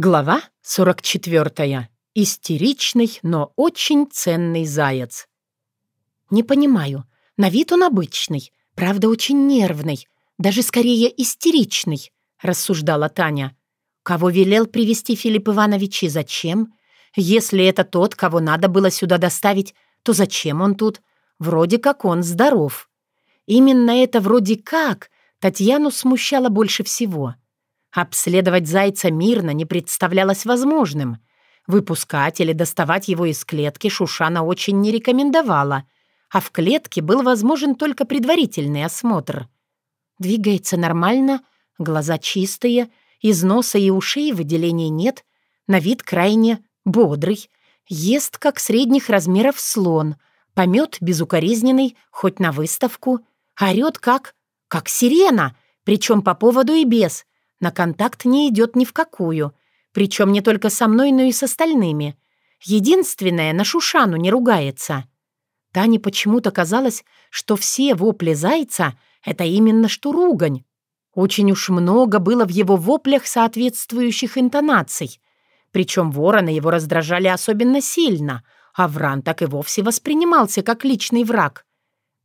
Глава 44. Истеричный, но очень ценный заяц. «Не понимаю. На вид он обычный, правда, очень нервный, даже скорее истеричный», — рассуждала Таня. «Кого велел привести Филипп Иванович и зачем? Если это тот, кого надо было сюда доставить, то зачем он тут? Вроде как он здоров». Именно это «вроде как» Татьяну смущало больше всего — Обследовать зайца мирно не представлялось возможным. Выпускать или доставать его из клетки Шушана очень не рекомендовала, а в клетке был возможен только предварительный осмотр. Двигается нормально, глаза чистые, из носа и ушей выделений нет, на вид крайне бодрый, ест как средних размеров слон, помет безукоризненный, хоть на выставку, орёт как... как сирена, причем по поводу и без, на контакт не идет ни в какую. Причем не только со мной, но и с остальными. Единственное, на Шушану не ругается. Тане почему-то казалось, что все вопли зайца — это именно что ругань. Очень уж много было в его воплях соответствующих интонаций. Причем ворона его раздражали особенно сильно, а Вран так и вовсе воспринимался как личный враг.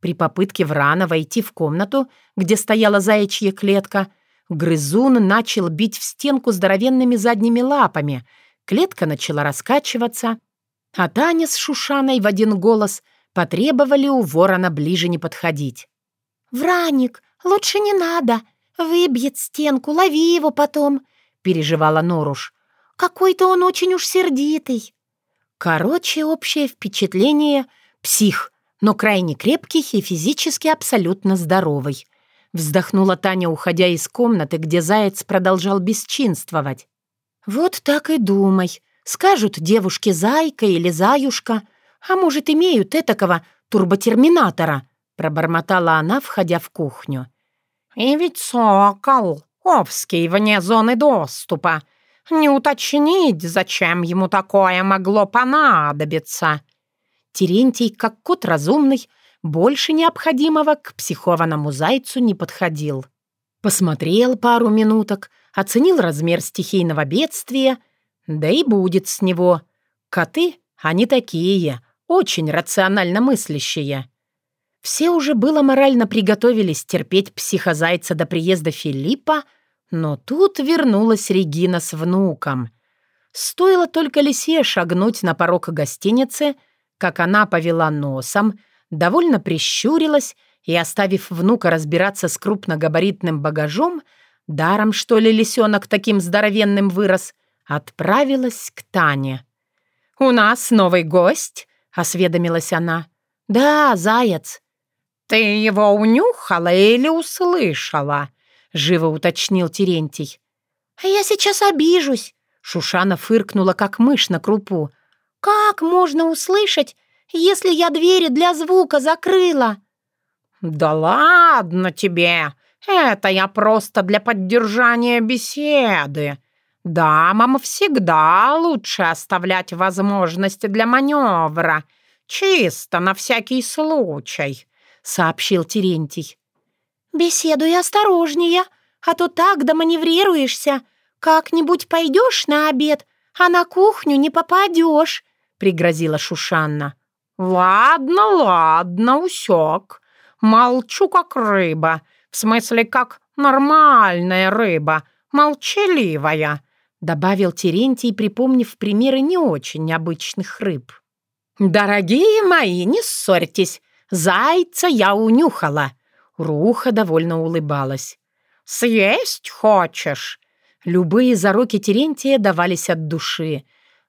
При попытке Врана войти в комнату, где стояла заячья клетка — Грызун начал бить в стенку здоровенными задними лапами. Клетка начала раскачиваться, а Таня с Шушаной в один голос потребовали у ворона ближе не подходить. «Враник, лучше не надо. Выбьет стенку, лови его потом», — переживала Норуш. «Какой-то он очень уж сердитый». Короче, общее впечатление — псих, но крайне крепкий и физически абсолютно здоровый. Вздохнула Таня, уходя из комнаты, где заяц продолжал бесчинствовать. «Вот так и думай. Скажут девушке зайка или заюшка, а может, имеют этакого турботерминатора», пробормотала она, входя в кухню. «И ведь сокол, Овский, вне зоны доступа. Не уточнить, зачем ему такое могло понадобиться». Терентий, как кот разумный, больше необходимого к психованному зайцу не подходил. Посмотрел пару минуток, оценил размер стихийного бедствия, да и будет с него. Коты, они такие, очень рационально мыслящие. Все уже было морально приготовились терпеть психозайца до приезда Филиппа, но тут вернулась Регина с внуком. Стоило только лисе шагнуть на порог гостиницы, как она повела носом — довольно прищурилась и, оставив внука разбираться с крупногабаритным багажом, даром, что ли, лисенок таким здоровенным вырос, отправилась к Тане. «У нас новый гость?» — осведомилась она. «Да, заяц». «Ты его унюхала или услышала?» — живо уточнил Терентий. «А я сейчас обижусь», — Шушана фыркнула, как мышь на крупу. «Как можно услышать, если я двери для звука закрыла?» «Да ладно тебе! Это я просто для поддержания беседы. Дамам всегда лучше оставлять возможности для маневра, чисто на всякий случай», — сообщил Терентий. «Беседуй осторожнее, а то так доманеврируешься. Как-нибудь пойдешь на обед, а на кухню не попадешь», — пригрозила Шушанна. «Ладно, ладно, усек. Молчу, как рыба. В смысле, как нормальная рыба, молчаливая», добавил Терентий, припомнив примеры не очень обычных рыб. «Дорогие мои, не ссорьтесь. Зайца я унюхала». Руха довольно улыбалась. «Съесть хочешь?» Любые зароки Терентия давались от души,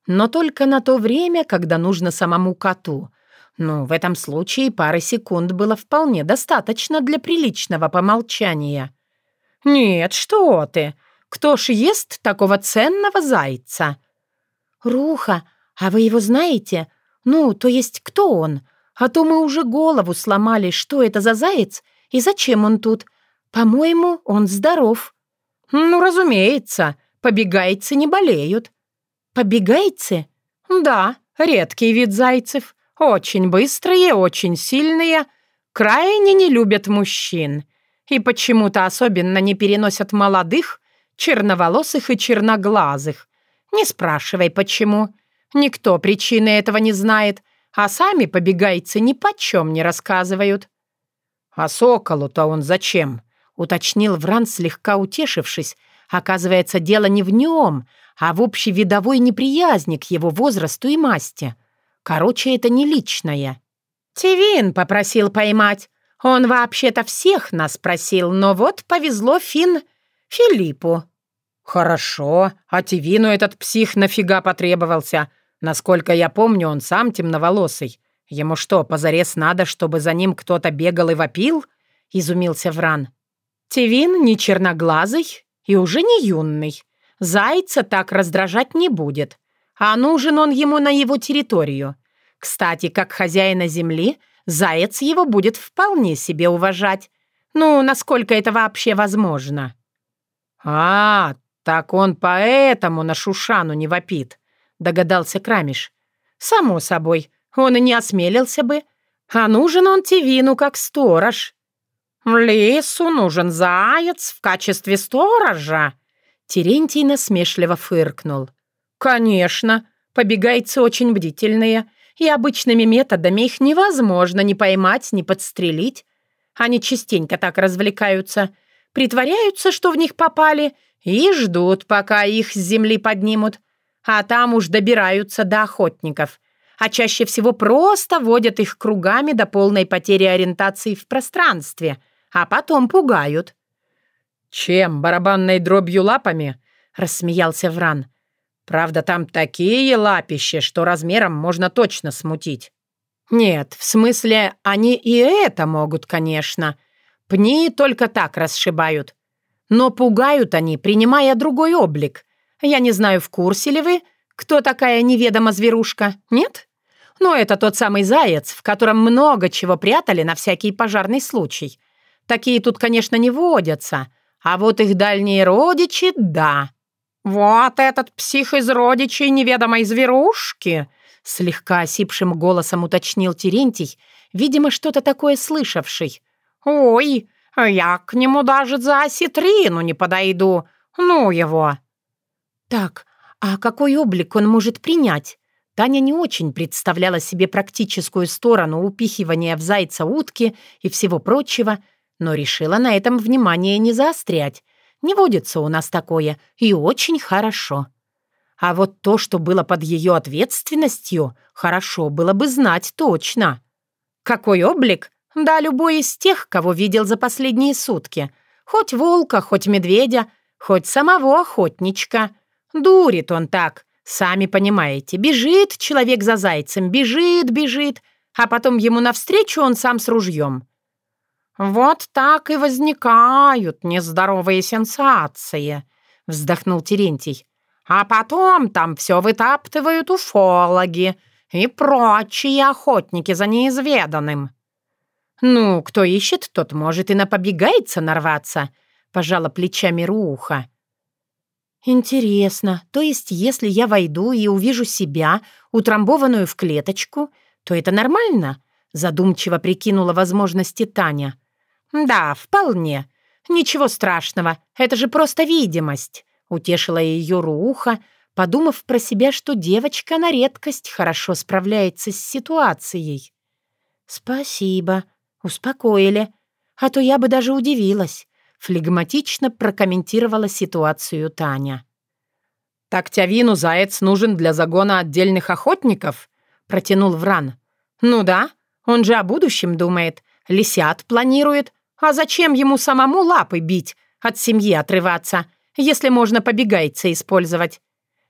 но только на то время, когда нужно самому коту. Ну, в этом случае пары секунд было вполне достаточно для приличного помолчания. «Нет, что ты! Кто ж ест такого ценного зайца?» «Руха, а вы его знаете? Ну, то есть кто он? А то мы уже голову сломали, что это за заяц и зачем он тут. По-моему, он здоров». «Ну, разумеется, побегайцы не болеют». «Побегайцы?» «Да, редкий вид зайцев. Очень быстрые, очень сильные, крайне не любят мужчин. И почему-то особенно не переносят молодых, черноволосых и черноглазых. Не спрашивай, почему. Никто причины этого не знает, а сами побегайцы ни почем не рассказывают». «А соколу-то он зачем?» — уточнил Вран, слегка утешившись. «Оказывается, дело не в нем, а в общевидовой неприязни к его возрасту и масти. Короче, это не личное». «Тивин попросил поймать. Он вообще-то всех нас просил, но вот повезло Фин Филиппу». «Хорошо, а Тивину этот псих нафига потребовался? Насколько я помню, он сам темноволосый. Ему что, позарез надо, чтобы за ним кто-то бегал и вопил?» — изумился Вран. «Тивин не черноглазый и уже не юный. Зайца так раздражать не будет. А нужен он ему на его территорию. Кстати, как хозяина земли, заяц его будет вполне себе уважать. Ну, насколько это вообще возможно?» «А, так он поэтому на Шушану не вопит», — догадался Крамиш. «Само собой, он и не осмелился бы. А нужен он Тивину как сторож». «В лесу нужен заяц в качестве сторожа», — Терентий насмешливо фыркнул. «Конечно, побегайцы очень бдительные, и обычными методами их невозможно ни поймать, ни подстрелить. Они частенько так развлекаются, притворяются, что в них попали, и ждут, пока их с земли поднимут, а там уж добираются до охотников, а чаще всего просто водят их кругами до полной потери ориентации в пространстве, а потом пугают». «Чем, барабанной дробью лапами?» — рассмеялся Вран. Правда, там такие лапища, что размером можно точно смутить. Нет, в смысле, они и это могут, конечно. Пни только так расшибают. Но пугают они, принимая другой облик. Я не знаю, в курсе ли вы, кто такая неведома зверушка, нет? Но это тот самый заяц, в котором много чего прятали на всякий пожарный случай. Такие тут, конечно, не водятся, а вот их дальние родичи — да. «Вот этот псих из родичей неведомой зверушки!» Слегка осипшим голосом уточнил Терентий, видимо, что-то такое слышавший. «Ой, я к нему даже за осетрину не подойду. Ну его!» «Так, а какой облик он может принять?» Таня не очень представляла себе практическую сторону упихивания в зайца утки и всего прочего, но решила на этом внимание не заострять не водится у нас такое, и очень хорошо. А вот то, что было под ее ответственностью, хорошо было бы знать точно. Какой облик? Да, любой из тех, кого видел за последние сутки. Хоть волка, хоть медведя, хоть самого охотничка. Дурит он так, сами понимаете. Бежит человек за зайцем, бежит, бежит, а потом ему навстречу он сам с ружьем. «Вот так и возникают нездоровые сенсации», — вздохнул Терентий. «А потом там все вытаптывают уфологи и прочие охотники за неизведанным». «Ну, кто ищет, тот может и на побегайца нарваться», — пожала плечами Руха. «Интересно, то есть если я войду и увижу себя, утрамбованную в клеточку, то это нормально?» Задумчиво прикинула возможности Таня. «Да, вполне. Ничего страшного, это же просто видимость», — утешила ее Руха, подумав про себя, что девочка на редкость хорошо справляется с ситуацией. «Спасибо, успокоили, а то я бы даже удивилась», — флегматично прокомментировала ситуацию Таня. «Так Тявину заяц нужен для загона отдельных охотников?» — протянул Вран. «Ну да, он же о будущем думает, лисят планирует, а зачем ему самому лапы бить, от семьи отрываться, если можно побегайца использовать?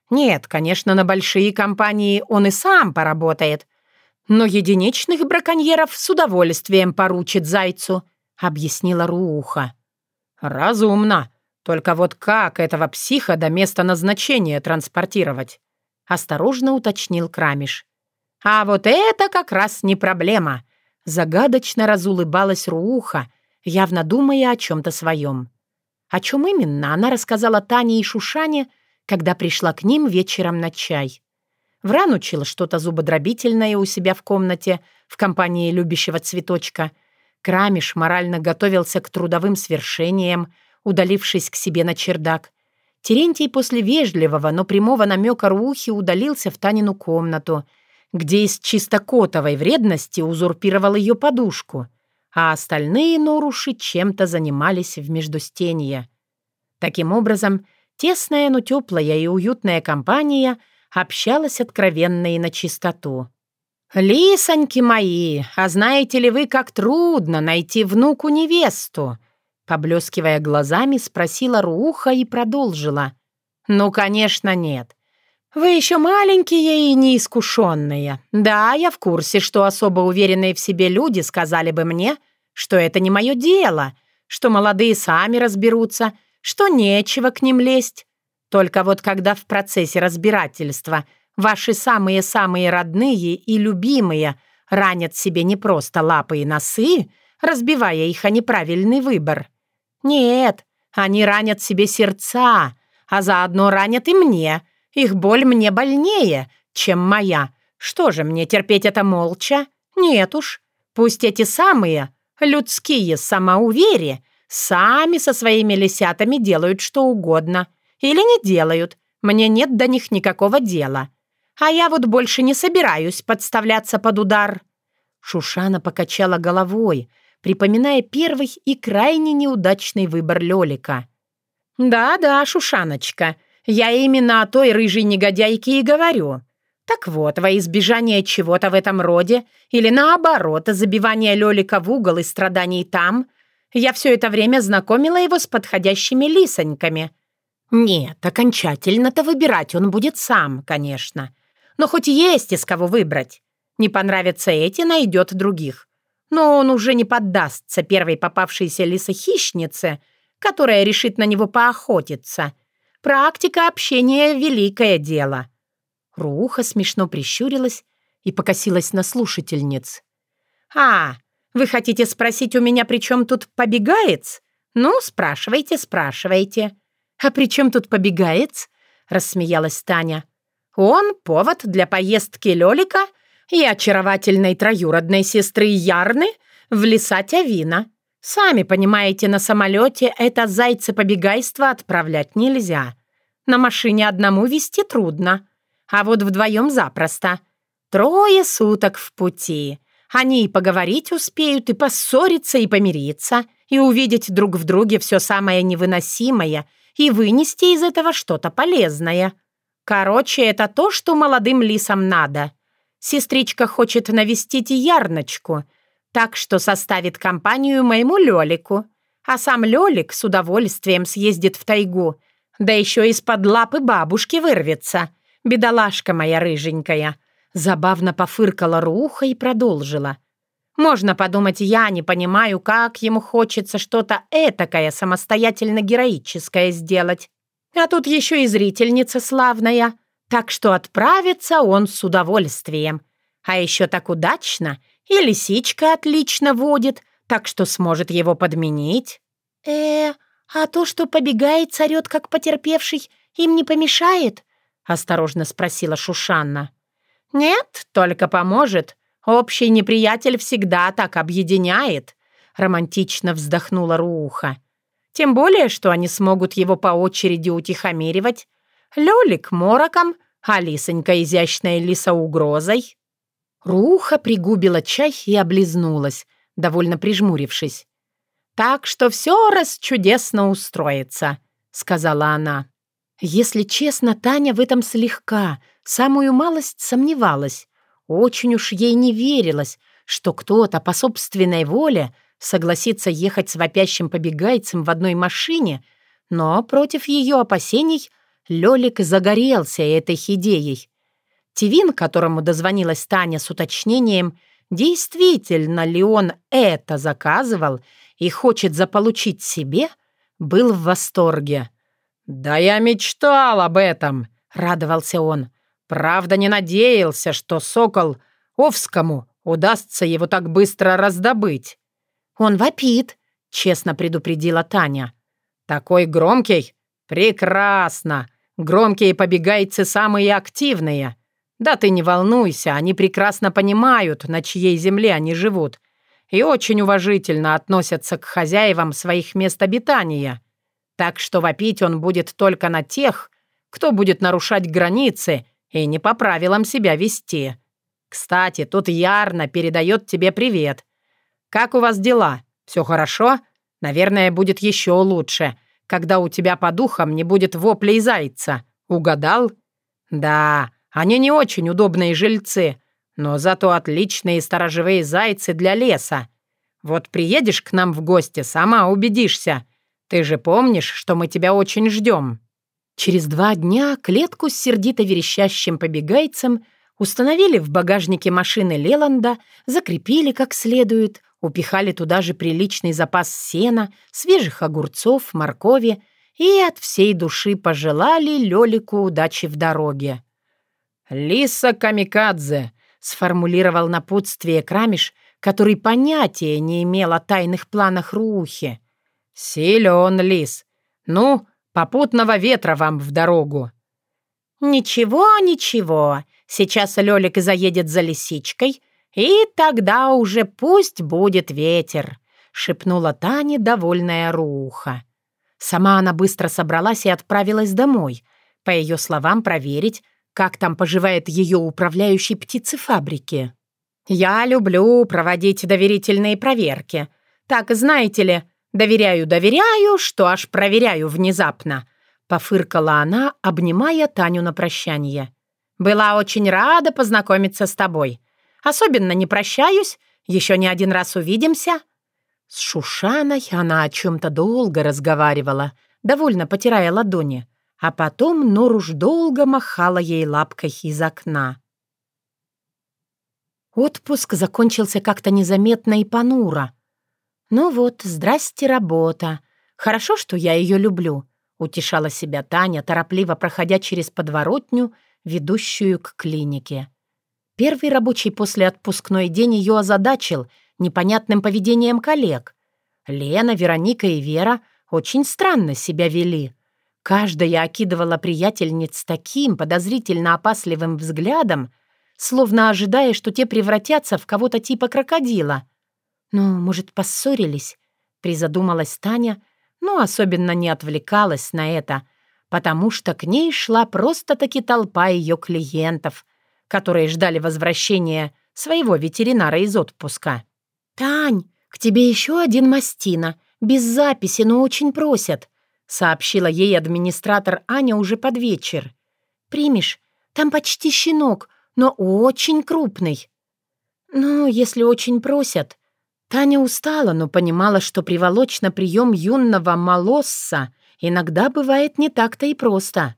Нет, конечно, на большие компании он и сам поработает, но единичных браконьеров с удовольствием поручит зайцу, объяснила Руха. Разумно. Только вот как этого психа до места назначения транспортировать? Осторожно уточнил Крамиш. А вот это как раз не проблема. Загадочно разулыбалась Руха, явно думая о чем-то своем. О чем именно, она рассказала Тане и Шушане, когда пришла к ним вечером на чай. Вран учила что-то зубодробительное у себя в комнате в компании любящего цветочка. Крамиш морально готовился к трудовым свершениям, удалившись к себе на чердак. Терентий после вежливого, но прямого намека Рухи удалился в Танину комнату, где из чистокотовой вредности узурпировал ее подушку, а остальные норуши чем-то занимались в междустенье. Таким образом, тесная, но теплая и уютная компания общалась откровенно и на чистоту. «Лисоньки мои, а знаете ли вы, как трудно найти внуку-невесту?» Поблескивая глазами, спросила Руха и продолжила. «Ну, конечно, нет. Вы еще маленькие и неискушенные. Да, я в курсе, что особо уверенные в себе люди сказали бы мне, что это не мое дело, что молодые сами разберутся, что нечего к ним лезть. Только вот когда в процессе разбирательства ваши самые-самые родные и любимые ранят себе не просто лапы и носы, разбивая их о неправильный выбор, нет, они ранят себе сердца, а заодно ранят и мне. Их боль мне больнее, чем моя. Что же, мне терпеть это молча? Нет уж. Пусть эти самые, людские самоувери, сами со своими лисятами делают что угодно. Или не делают. Мне нет до них никакого дела. А я вот больше не собираюсь подставляться под удар». Шушана покачала головой, припоминая первый и крайне неудачный выбор Лёлика. «Да-да, Шушаночка, я именно о той рыжей негодяйке и говорю. Так вот, во избежание чего-то в этом роде, или наоборот, забивания Лёлика в угол и страданий там, я все это время знакомила его с подходящими лисоньками. Нет, окончательно-то выбирать он будет сам, конечно. Но хоть есть из кого выбрать. Не понравятся эти, найдет других но он уже не поддастся первой попавшейся лисохищнице, которая решит на него поохотиться. Практика общения — великое дело. Руха смешно прищурилась и покосилась на слушательниц. «А, вы хотите спросить у меня, при чем тут побегаец? Ну, спрашивайте, спрашивайте». «А при чем тут побегаец?» — рассмеялась Таня. «Он повод для поездки Лёлика и очаровательной троюродной сестры Ярны в леса Тявина. Сами понимаете, на самолете это зайцы-побегайство отправлять нельзя. На машине одному вести трудно, а вот вдвоем запросто. Трое суток в пути. Они и поговорить успеют, и поссориться, и помириться, и увидеть друг в друге все самое невыносимое, и вынести из этого что-то полезное. Короче, это то, что молодым лисам надо — Сестричка хочет навестить Ярночку, так что составит компанию моему Лёлику. А сам Лёлик с удовольствием съездит в тайгу, да еще из-под лапы бабушки вырвется. Бедолашка моя рыженькая. Забавно пофыркала Руха и продолжила. Можно подумать, я не понимаю, как ему хочется что-то этакое самостоятельно героическое сделать. А тут еще и зрительница славная — так что отправится он с удовольствием. А еще так удачно, и лисичка отлично водит, так что сможет его подменить. э а то, что побегает, царет как потерпевший, им не помешает?» — осторожно спросила Шушанна. «Нет, только поможет. Общий неприятель всегда так объединяет», — романтично вздохнула Руха. «Тем более, что они смогут его по очереди утихомиривать, Лёлик мороком, а Лисонька изящная лиса угрозой. Руха пригубила чай и облизнулась, довольно прижмурившись. «Так что все раз чудесно устроится», — сказала она. Если честно, Таня в этом слегка, самую малость сомневалась. Очень уж ей не верилось, что кто-то по собственной воле согласится ехать с вопящим побегайцем в одной машине, но против ее опасений Лёлик загорелся этой идеей. Тивин, которому дозвонилась Таня с уточнением, действительно ли он это заказывал и хочет заполучить себе, был в восторге. «Да я мечтал об этом!» — радовался он. «Правда, не надеялся, что сокол Овскому удастся его так быстро раздобыть». «Он вопит», — честно предупредила Таня. «Такой громкий? Прекрасно! Громкие побегайцы самые активные. Да ты не волнуйся, они прекрасно понимают, на чьей земле они живут, и очень уважительно относятся к хозяевам своих мест обитания. Так что вопить он будет только на тех, кто будет нарушать границы и не по правилам себя вести. Кстати, тут Ярна передает тебе привет. Как у вас дела? Все хорошо? Наверное, будет еще лучше, когда у тебя по духам не будет воплей зайца. Угадал? Да, они не очень удобные жильцы, но зато отличные сторожевые зайцы для леса. Вот приедешь к нам в гости, сама убедишься. Ты же помнишь, что мы тебя очень ждем». Через два дня клетку с сердито верещащим побегайцем установили в багажнике машины Леланда, закрепили как следует, упихали туда же приличный запас сена, свежих огурцов, моркови и от всей души пожелали Лёлику удачи в дороге. «Лиса Камикадзе», — сформулировал напутствие Крамиш, который понятия не имел о тайных планах Рухи. «Силен, лис. Ну, попутного ветра вам в дорогу». «Ничего, ничего. Сейчас Лёлик заедет за лисичкой, и тогда уже пусть будет ветер», — шепнула Таня, довольная Руха. Сама она быстро собралась и отправилась домой, по ее словам, проверить, как там поживает ее управляющий птицефабрики. «Я люблю проводить доверительные проверки. Так, знаете ли, доверяю-доверяю, что аж проверяю внезапно», — пофыркала она, обнимая Таню на прощание. «Была очень рада познакомиться с тобой. Особенно не прощаюсь, еще не один раз увидимся». С Шушаной она о чем-то долго разговаривала, довольно потирая ладони, а потом Норуш долго махала ей лапкой из окна. Отпуск закончился как-то незаметно и понуро. «Ну вот, здрасте, работа. Хорошо, что я ее люблю», — утешала себя Таня, торопливо проходя через подворотню, ведущую к клинике. Первый рабочий после отпускной день ее озадачил непонятным поведением коллег. Лена, Вероника и Вера очень странно себя вели. Каждая окидывала приятельниц таким подозрительно опасливым взглядом, словно ожидая, что те превратятся в кого-то типа крокодила. «Ну, может, поссорились?» — призадумалась Таня, но особенно не отвлекалась на это, потому что к ней шла просто-таки толпа ее клиентов, которые ждали возвращения своего ветеринара из отпуска. «Тань, к тебе еще один мастина, без записи, но очень просят», — сообщила ей администратор Аня уже под вечер. «Примешь? Там почти щенок, но очень крупный». «Ну, если очень просят». Таня устала, но понимала, что приволочь на прием юного молосса иногда бывает не так-то и просто.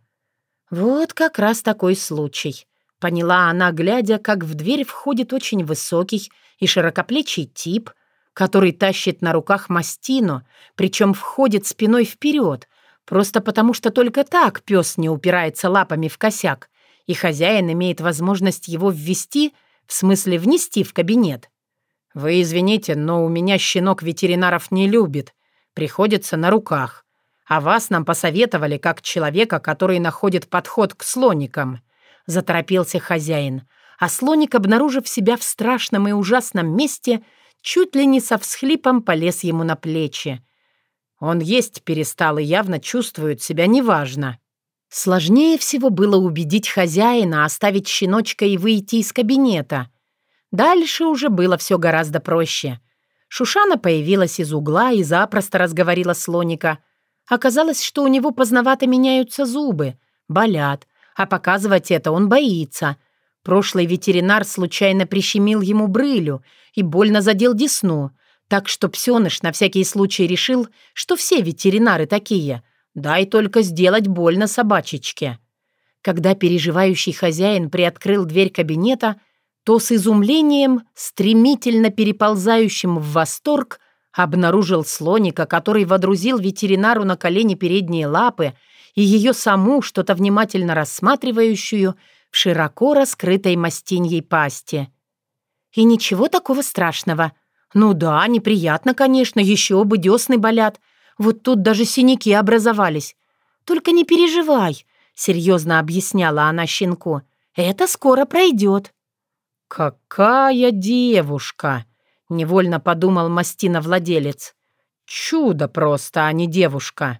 Вот как раз такой случай. Поняла она, глядя, как в дверь входит очень высокий и широкоплечий тип, который тащит на руках мастину, причем входит спиной вперед, просто потому что только так пес не упирается лапами в косяк, и хозяин имеет возможность его ввести, в смысле внести в кабинет. «Вы извините, но у меня щенок ветеринаров не любит. Приходится на руках. А вас нам посоветовали как человека, который находит подход к слоникам», — заторопился хозяин. А слоник, обнаружив себя в страшном и ужасном месте, чуть ли не со всхлипом полез ему на плечи. Он есть перестал и явно чувствует себя неважно. Сложнее всего было убедить хозяина оставить щеночка и выйти из кабинета. Дальше уже было все гораздо проще. Шушана появилась из угла и запросто разговорила слоника. Оказалось, что у него поздновато меняются зубы, болят, а показывать это он боится. Прошлый ветеринар случайно прищемил ему брылю и больно задел десну, так что псёныш на всякий случай решил, что все ветеринары такие — Дай только сделать больно собачечке. Когда переживающий хозяин приоткрыл дверь кабинета, то с изумлением, стремительно переползающим в восторг, обнаружил слоника, который водрузил ветеринару на колени передние лапы и ее саму, что-то внимательно рассматривающую, в широко раскрытой мастиньей пасти. И ничего такого страшного. Ну да, неприятно, конечно, еще бы десны болят, вот тут даже синяки образовались. Только не переживай, серьезно объясняла она щенку. Это скоро пройдет. Какая девушка! Невольно подумал мастина владелец. Чудо просто, а не девушка.